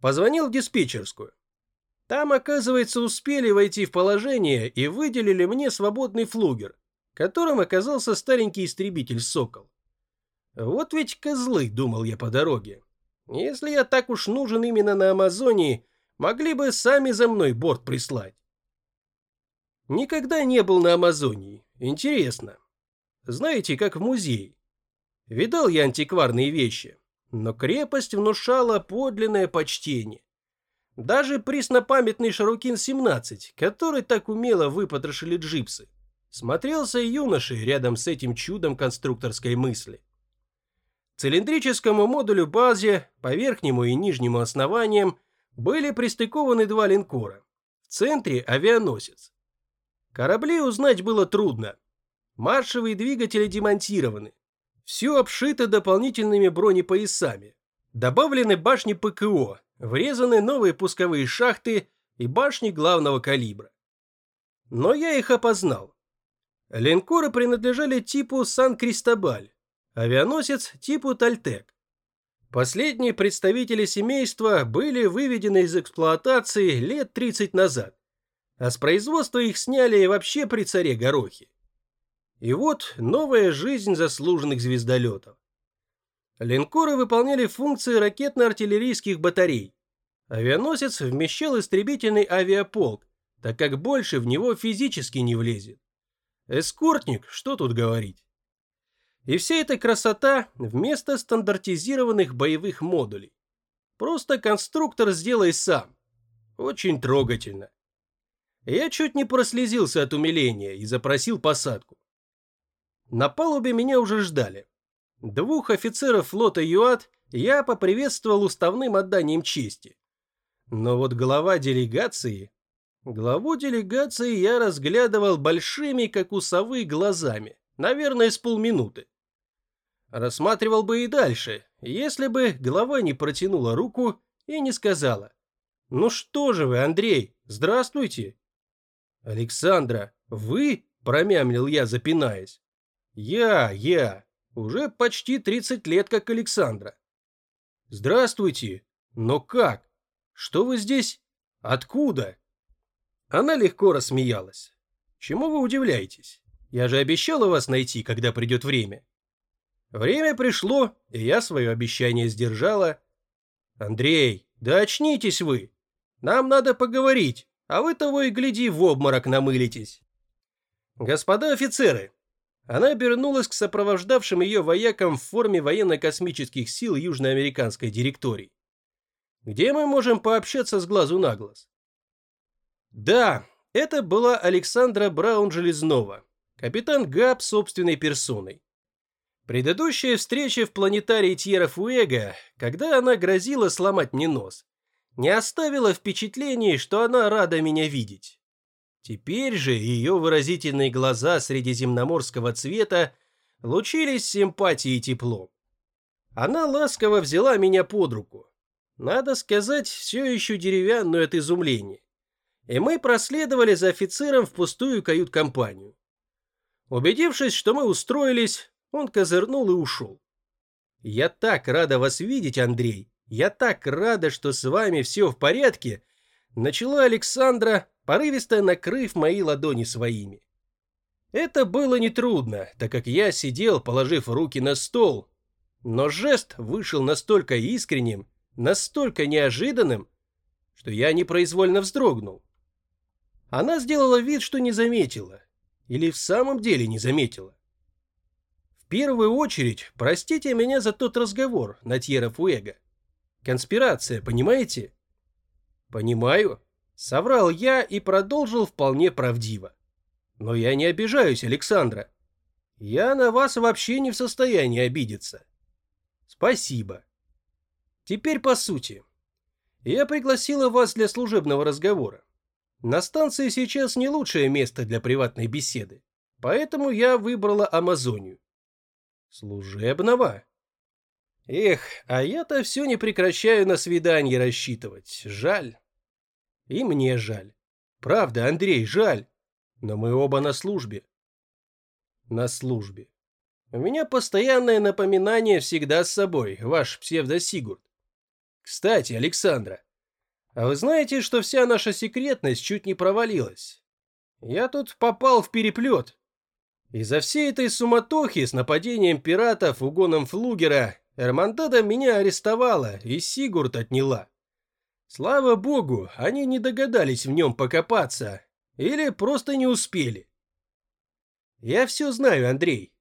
Позвонил в диспетчерскую. Там, оказывается, успели войти в положение и выделили мне свободный флугер, которым оказался старенький истребитель «Сокол». Вот ведь козлы, думал я по дороге. Если я так уж нужен именно на Амазонии, могли бы сами за мной борт прислать. Никогда не был на Амазонии. Интересно. Знаете, как в музее. Видал я антикварные вещи, но крепость внушала подлинное почтение. Даже преснопамятный Шарукин-17, который так умело выпотрошили джипсы, смотрелся юношей рядом с этим чудом конструкторской мысли. Цилиндрическому модулю базе по верхнему и нижнему основаниям были пристыкованы два линкора. В центре авианосец. Корабли узнать было трудно. Маршевые двигатели демонтированы. Все обшито дополнительными бронепоясами. Добавлены башни ПКО, врезаны новые пусковые шахты и башни главного калибра. Но я их опознал. Линкоры принадлежали типу Сан-Кристобаль, авианосец типу Тальтек. Последние представители семейства были выведены из эксплуатации лет 30 назад, а с производства их сняли вообще при царе Горохе. И вот новая жизнь заслуженных звездолетов. Линкоры выполняли функции ракетно-артиллерийских батарей. Авианосец вмещал истребительный авиаполк, так как больше в него физически не влезет. Эскортник, что тут говорить. И вся эта красота вместо стандартизированных боевых модулей. Просто конструктор сделай сам. Очень трогательно. Я чуть не прослезился от умиления и запросил посадку. На палубе меня уже ждали. Двух офицеров флота ЮАТ я поприветствовал уставным отданием чести. Но вот глава делегации... Главу делегации я разглядывал большими, как у совы, глазами. Наверное, с полминуты. Рассматривал бы и дальше, если бы голова не протянула руку и не сказала. «Ну что же вы, Андрей, здравствуйте!» «Александра, вы?» – промямлил я, запинаясь. «Я, я. Уже почти 30 лет как Александра». «Здравствуйте. Но как? Что вы здесь? Откуда?» Она легко рассмеялась. «Чему вы удивляетесь? Я же обещала вас найти, когда придет время». Время пришло, и я свое обещание сдержала. Андрей, да очнитесь вы. Нам надо поговорить, а вы того и гляди в обморок намылитесь. Господа офицеры, она обернулась к сопровождавшим ее воякам в форме военно-космических сил южноамериканской директории. Где мы можем пообщаться с глазу на глаз? Да, это была Александра Браун-Железнова, капитан ГАП собственной персоной. Предыдущая встреча в планетарии Тьера Фуэго, когда она грозила сломать мне нос, не оставила впечатлений, что она рада меня видеть. Теперь же ее выразительные глаза средиземноморского цвета лучились симпатией и теплом. Она ласково взяла меня под руку. Надо сказать, все еще деревянную от изумления. И мы проследовали за офицером в пустую кают-компанию. Убедившись, что мы устроились, он козырнул и ушел. «Я так рада вас видеть, Андрей. Я так рада, что с вами все в порядке», начала Александра, порывисто накрыв мои ладони своими. Это было нетрудно, так как я сидел, положив руки на стол, но жест вышел настолько искренним, настолько неожиданным, что я непроизвольно вздрогнул. Она сделала вид, что не заметила, или в самом деле не заметила первую очередь, простите меня за тот разговор на Тьера. Конспирация, понимаете? Понимаю. Соврал я и продолжил вполне правдиво. Но я не обижаюсь, Александра. Я на вас вообще не в состоянии обидеться. Спасибо. Теперь по сути. Я пригласила вас для служебного разговора. На станции сейчас не лучшее место для приватной беседы, поэтому я выбрала Амазонию. Служебного? Эх, а я-то все не прекращаю на свидание рассчитывать. Жаль. И мне жаль. Правда, Андрей, жаль. Но мы оба на службе. На службе. У меня постоянное напоминание всегда с собой, ваш псевдосигурд. Кстати, Александра, А вы знаете, что вся наша секретность чуть не провалилась? Я тут попал в переплет. Из-за всей этой суматохи с нападением пиратов, угоном флугера, Эрмандада меня арестовала и Сигурд отняла. Слава богу, они не догадались в нем покопаться. Или просто не успели. Я все знаю, Андрей.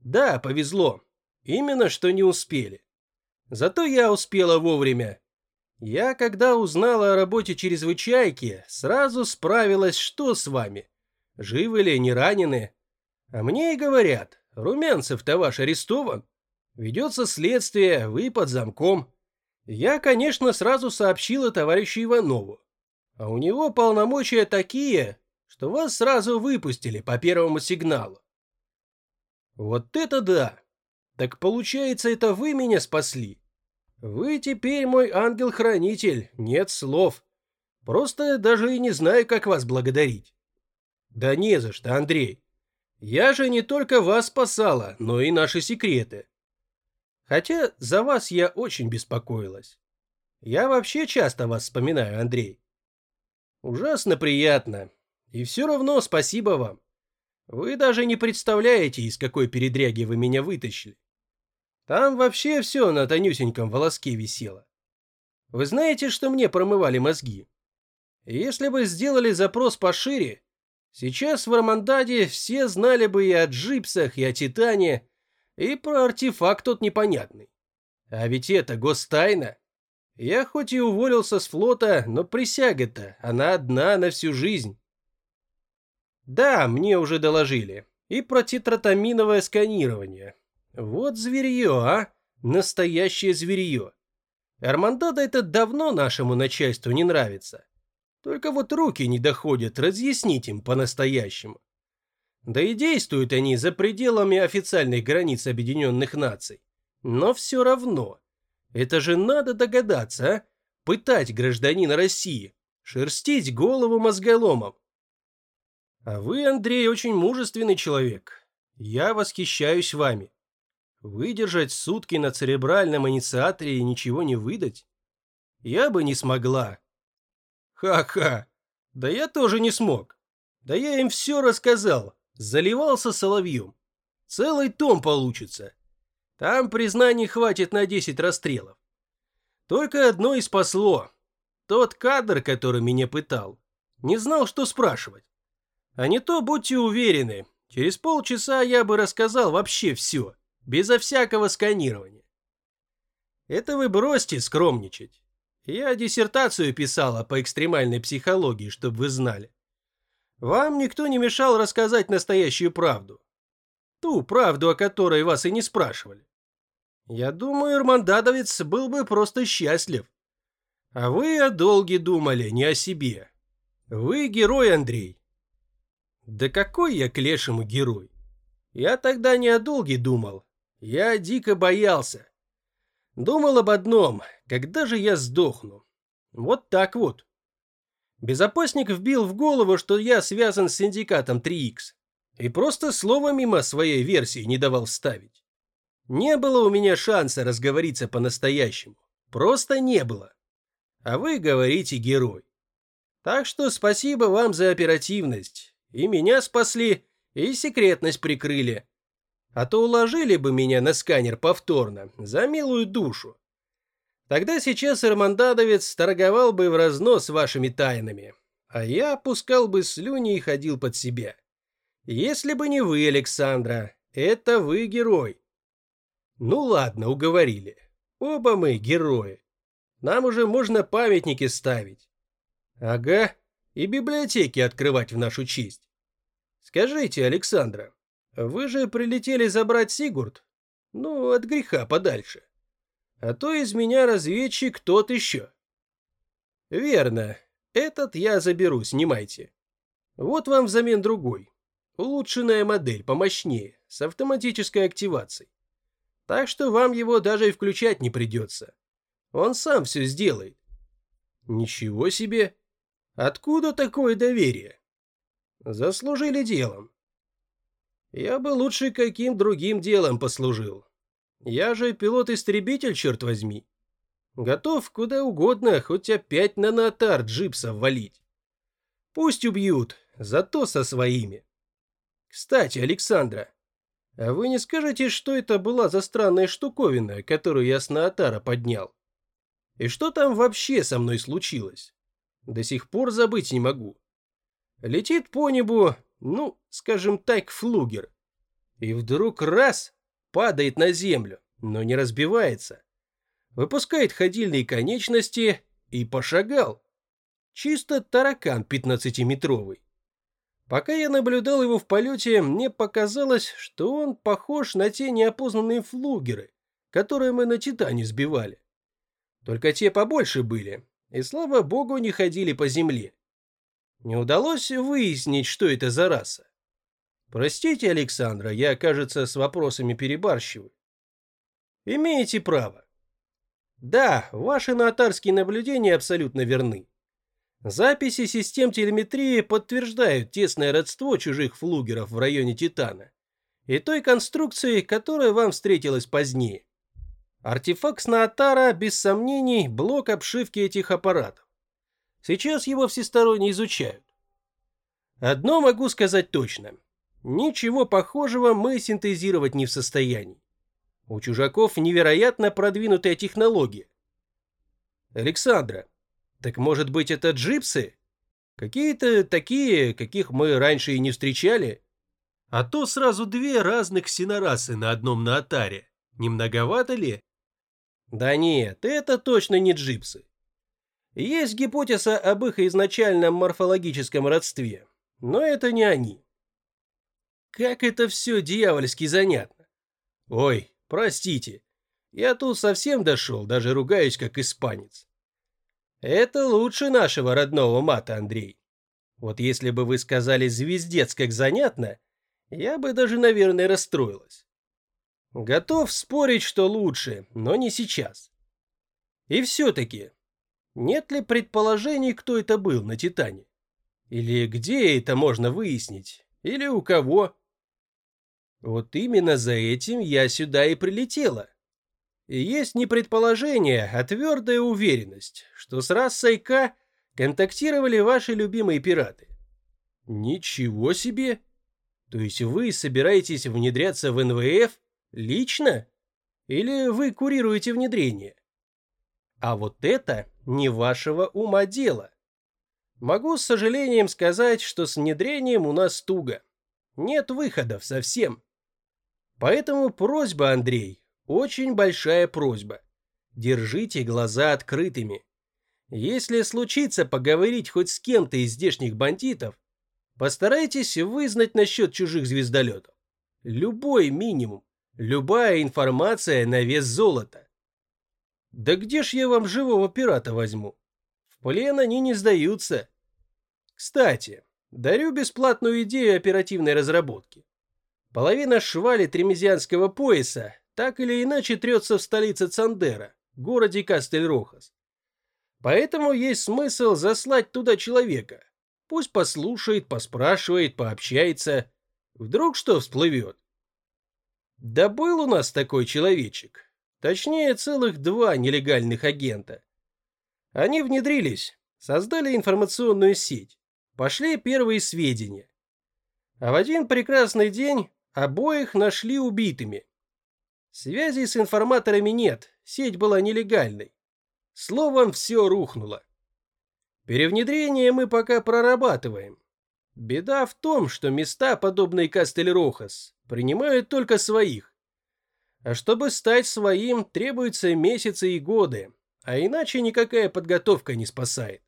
Да, повезло. Именно, что не успели. Зато я успела вовремя. Я, когда узнала о работе чрезвычайки, сразу справилась, что с вами. Живы ли, не ранены? А мне и говорят, Румянцев-то ваш арестован. Ведется следствие, вы под замком. Я, конечно, сразу сообщила товарищу Иванову. А у него полномочия такие, что вас сразу выпустили по первому сигналу. Вот это да! Так получается, это вы меня спасли? Вы теперь мой ангел-хранитель, нет слов. Просто даже и не знаю, как вас благодарить. Да не за что, Андрей. Я же не только вас спасала, но и наши секреты. Хотя за вас я очень беспокоилась. Я вообще часто вас вспоминаю, Андрей. Ужасно приятно. И все равно спасибо вам. Вы даже не представляете, из какой передряги вы меня вытащили. Там вообще все на тонюсеньком волоске висело. Вы знаете, что мне промывали мозги? Если бы сделали запрос пошире, сейчас в Армандаде все знали бы и о джипсах, и о Титане, и про артефакт тот непонятный. А ведь это гостайна. Я хоть и уволился с флота, но присяга-то, она одна на всю жизнь. Да, мне уже доложили. И про тетротаминовое сканирование. Вот зверье, а? Настоящее зверье. Армандада это давно нашему начальству не нравится. Только вот руки не доходят разъяснить им по-настоящему. Да и действуют они за пределами официальных границ Объединенных Наций. Но все равно. Это же надо догадаться, а? Пытать гражданина России, шерстить голову мозголомом. А вы, Андрей, очень мужественный человек. Я восхищаюсь вами. Выдержать сутки на церебральном инициаторе и ничего не выдать? Я бы не смогла. Ха-ха. Да я тоже не смог. Да я им все рассказал. Заливался соловьем. Целый том получится. Там признаний хватит на 10 расстрелов. Только одно и спасло. Тот кадр, который меня пытал, не знал, что спрашивать. А не то, будьте уверены, через полчаса я бы рассказал вообще все, безо всякого сканирования. Это вы бросьте скромничать. Я диссертацию писала по экстремальной психологии, чтобы вы знали. Вам никто не мешал рассказать настоящую правду. Ту правду, о которой вас и не спрашивали. Я думаю, Ирмандадовец был бы просто счастлив. А вы о долге думали, не о себе. Вы герой, Андрей. Да какой я к лешему герой? Я тогда не о долге думал. Я дико боялся. Думал об одном, когда же я сдохну. Вот так вот. Безопасник вбил в голову, что я связан с синдикатом 3Х. И просто слово мимо своей версии не давал вставить. Не было у меня шанса разговориться по-настоящему. Просто не было. А вы говорите герой. Так что спасибо вам за оперативность. И меня спасли, и секретность прикрыли. А то уложили бы меня на сканер повторно, за милую душу. Тогда сейчас Эрмандадовец торговал бы в разнос вашими тайнами, а я опускал бы слюни и ходил под себя. Если бы не вы, Александра, это вы герой. Ну ладно, уговорили. Оба мы герои. Нам уже можно памятники ставить. Ага, и библиотеки открывать в нашу честь. Скажите, Александра, вы же прилетели забрать Сигурд? Ну, от греха подальше. А то из меня разведчик тот еще. Верно. Этот я заберу, снимайте. Вот вам взамен другой. Улучшенная модель, помощнее, с автоматической активацией. Так что вам его даже и включать не придется. Он сам все сделает. Ничего себе. Откуда такое доверие? Заслужили делом. Я бы лучше каким другим делом послужил. Я же пилот-истребитель, черт возьми. Готов куда угодно, хоть опять на нотар джипса валить. Пусть убьют, зато со своими. Кстати, Александра, а вы не скажете, что это была за странная штуковина, которую я с Наотара поднял? И что там вообще со мной случилось? До сих пор забыть не могу. Летит по небу, ну, скажем так, флугер. И вдруг раз, падает на землю, но не разбивается. Выпускает ходильные конечности и пошагал. Чисто таракан пятнадцатиметровый. Пока я наблюдал его в полете, мне показалось, что он похож на те неопознанные флугеры, которые мы на Титане сбивали. Только те побольше были, и, слава богу, не ходили по земле. Не удалось выяснить, что это за раса. Простите, Александра, я, кажется, с вопросами перебарщиваю. Имеете право. Да, ваши нотарские наблюдения абсолютно верны. Записи систем телеметрии подтверждают тесное родство чужих флугеров в районе Титана и той конструкции, которая вам встретилась позднее. Артефакт Снаатара, без сомнений, блок обшивки этих аппаратов. Сейчас его всесторонне изучают. Одно могу сказать точно. Ничего похожего мы синтезировать не в состоянии. У чужаков невероятно продвинутая технология. Александра, так может быть это джипсы? Какие-то такие, каких мы раньше и не встречали? А то сразу две разных синорасы на одном наотаре. Не многовато ли? Да нет, это точно не джипсы. Есть гипотеза об их изначальном морфологическом родстве, но это не они. Как это все дьявольски занятно. Ой, простите, я тут совсем дошел, даже ругаюсь как испанец. Это лучше нашего родного мата, Андрей. Вот если бы вы сказали «звездец» как занятно, я бы даже, наверное, расстроилась. Готов спорить, что лучше, но не сейчас. И все-таки, нет ли предположений, кто это был на Титане? Или где это можно выяснить? Или у кого? Вот именно за этим я сюда и прилетела. И есть не предположение, а твердая уверенность, что с расой К контактировали ваши любимые пираты. Ничего себе! То есть вы собираетесь внедряться в НВФ лично? Или вы курируете внедрение? А вот это не вашего ума дело. Могу с сожалением сказать, что с внедрением у нас туго. Нет выходов совсем. Поэтому просьба, Андрей, очень большая просьба. Держите глаза открытыми. Если случится поговорить хоть с кем-то из здешних бандитов, постарайтесь вызнать насчет чужих звездолетов. Любой минимум, любая информация на вес золота. Да где ж я вам живого пирата возьму? В плен они не сдаются. Кстати, дарю бесплатную идею оперативной разработки. Половина швали тремезианского пояса так или иначе трется в столице Цандера, городе Кастель-Рохас. Поэтому есть смысл заслать туда человека. Пусть послушает, поспрашивает, пообщается. Вдруг что всплывет. Да был у нас такой человечек. Точнее, целых два нелегальных агента. Они внедрились, создали информационную сеть, пошли первые сведения. А в один прекрасный день обоих нашли убитыми. Связи с информаторами нет, сеть была нелегальной. Словом, все рухнуло. Перевнедрение мы пока прорабатываем. Беда в том, что места, подобные Кастель-Рохас, принимают только своих. А чтобы стать своим, требуются месяцы и годы, а иначе никакая подготовка не спасает.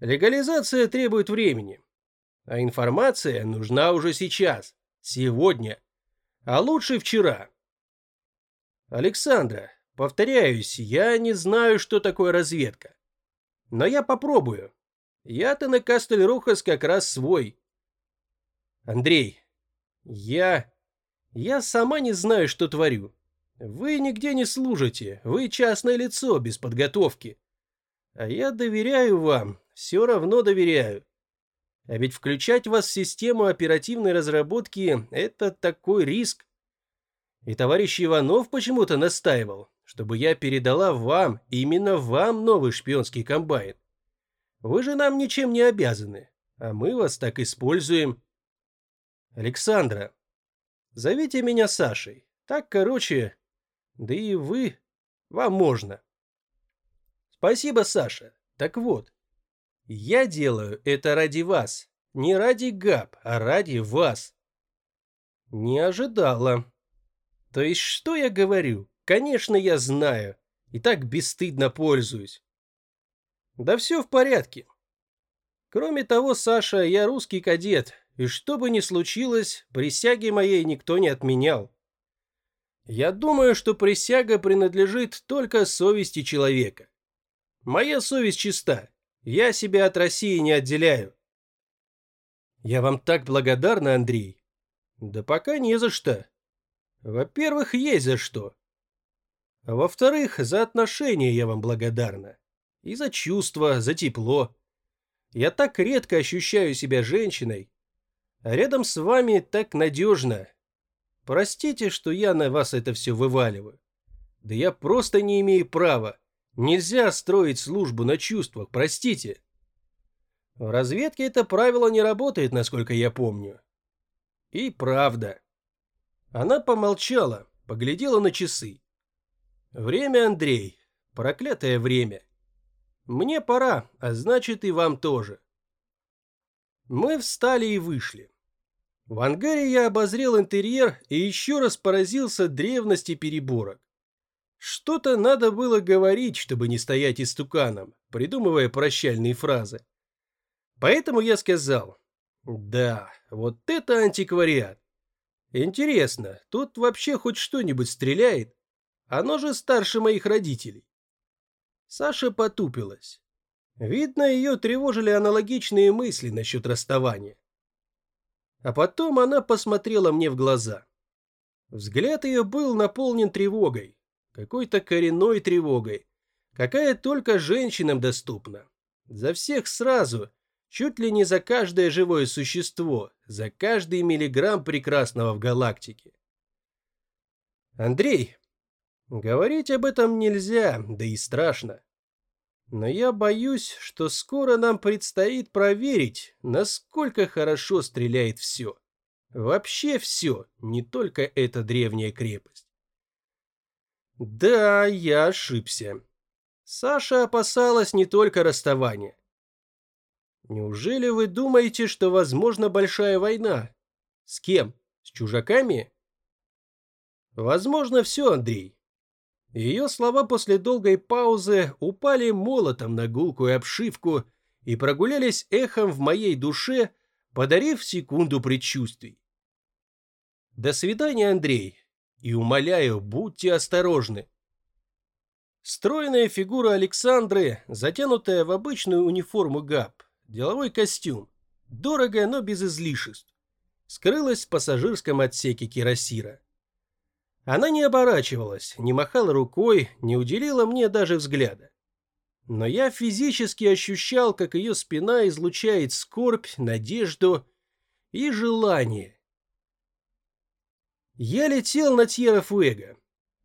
Легализация требует времени, а информация нужна уже сейчас, сегодня, а лучше вчера. Александра, повторяюсь, я не знаю, что такое разведка. Но я попробую. Я-то на Кастель-Рухас как раз свой. Андрей, я... Я сама не знаю, что творю. Вы нигде не служите, вы частное лицо, без подготовки. А я доверяю вам, все равно доверяю. А ведь включать вас в систему оперативной разработки – это такой риск. И товарищ Иванов почему-то настаивал, чтобы я передала вам, именно вам новый шпионский комбайн. Вы же нам ничем не обязаны, а мы вас так используем. Александра, зовите меня Сашей. Так, короче, да и вы, вам можно. Спасибо, Саша. Так вот, я делаю это ради вас. Не ради ГАП, а ради вас. Не ожидала. То есть что я говорю? Конечно, я знаю. И так бесстыдно пользуюсь. Да все в порядке. Кроме того, Саша, я русский кадет, и что бы ни случилось, присяги моей никто не отменял. Я думаю, что присяга принадлежит только совести человека. Моя совесть чиста. Я себя от России не отделяю. Я вам так благодарна, Андрей. Да пока не за что. Во-первых, есть за что. А во-вторых, за отношения я вам благодарна. И за чувства, за тепло. Я так редко ощущаю себя женщиной. А рядом с вами так надежно. Простите, что я на вас это все вываливаю. Да я просто не имею права. Нельзя строить службу на чувствах, простите. В разведке это правило не работает, насколько я помню. И правда. Она помолчала, поглядела на часы. Время, Андрей, проклятое время. Мне пора, а значит и вам тоже. Мы встали и вышли. В ангаре я обозрел интерьер и еще раз поразился древности переборок. Что-то надо было говорить, чтобы не стоять истуканом, придумывая прощальные фразы. Поэтому я сказал, да, вот это антиквариат. Интересно, тут вообще хоть что-нибудь стреляет? Оно же старше моих родителей. Саша потупилась. Видно, ее тревожили аналогичные мысли насчет расставания. А потом она посмотрела мне в глаза. Взгляд ее был наполнен тревогой, какой-то коренной тревогой, какая только женщинам доступна. За всех сразу, чуть ли не за каждое живое существо, за каждый миллиграмм прекрасного в галактике. Андрей, говорить об этом нельзя, да и страшно. Но я боюсь, что скоро нам предстоит проверить, насколько хорошо стреляет все. Вообще все, не только эта древняя крепость. Да, я ошибся. Саша опасалась не только расставания. Неужели вы думаете, что возможна большая война? С кем? С чужаками? Возможно все, Андрей. Ее слова после долгой паузы упали молотом на гулкую обшивку и прогулялись эхом в моей душе, подарив секунду предчувствий. До свидания, Андрей и умоляю, будьте осторожны. Стройная фигура Александры, затянутая в обычную униформу ГАП, деловой костюм, дорого, но без излишеств, скрылась в пассажирском отсеке кирасира. Она не оборачивалась, не махала рукой, не уделила мне даже взгляда. Но я физически ощущал, как ее спина излучает скорбь, надежду и желание. Я летел на Тьерра-Фуэго.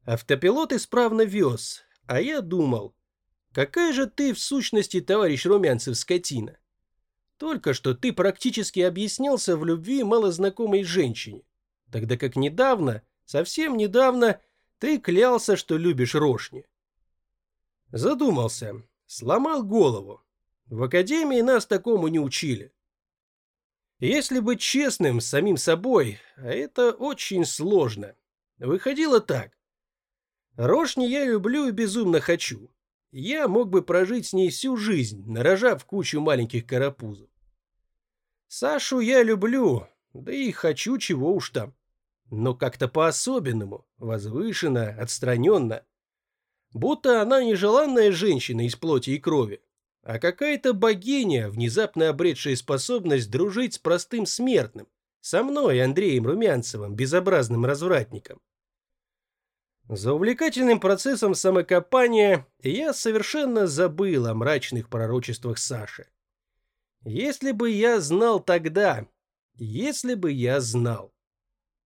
Автопилот исправно вез, а я думал, какая же ты в сущности, товарищ Румянцев, скотина. Только что ты практически объяснялся в любви малознакомой женщине, тогда как недавно, совсем недавно, ты клялся, что любишь Рошни. Задумался, сломал голову. В академии нас такому не учили. Если быть честным с самим собой, а это очень сложно, выходило так. Рошни я люблю и безумно хочу. Я мог бы прожить с ней всю жизнь, нарожав кучу маленьких карапузов. Сашу я люблю, да и хочу чего уж там. Но как-то по-особенному, возвышенно, отстраненно. Будто она нежеланная женщина из плоти и крови, а какая-то богиня, внезапно обретшая способность дружить с простым смертным, со мной, Андреем Румянцевым, безобразным развратником. За увлекательным процессом самокопания я совершенно забыл о мрачных пророчествах Саши. Если бы я знал тогда, если бы я знал.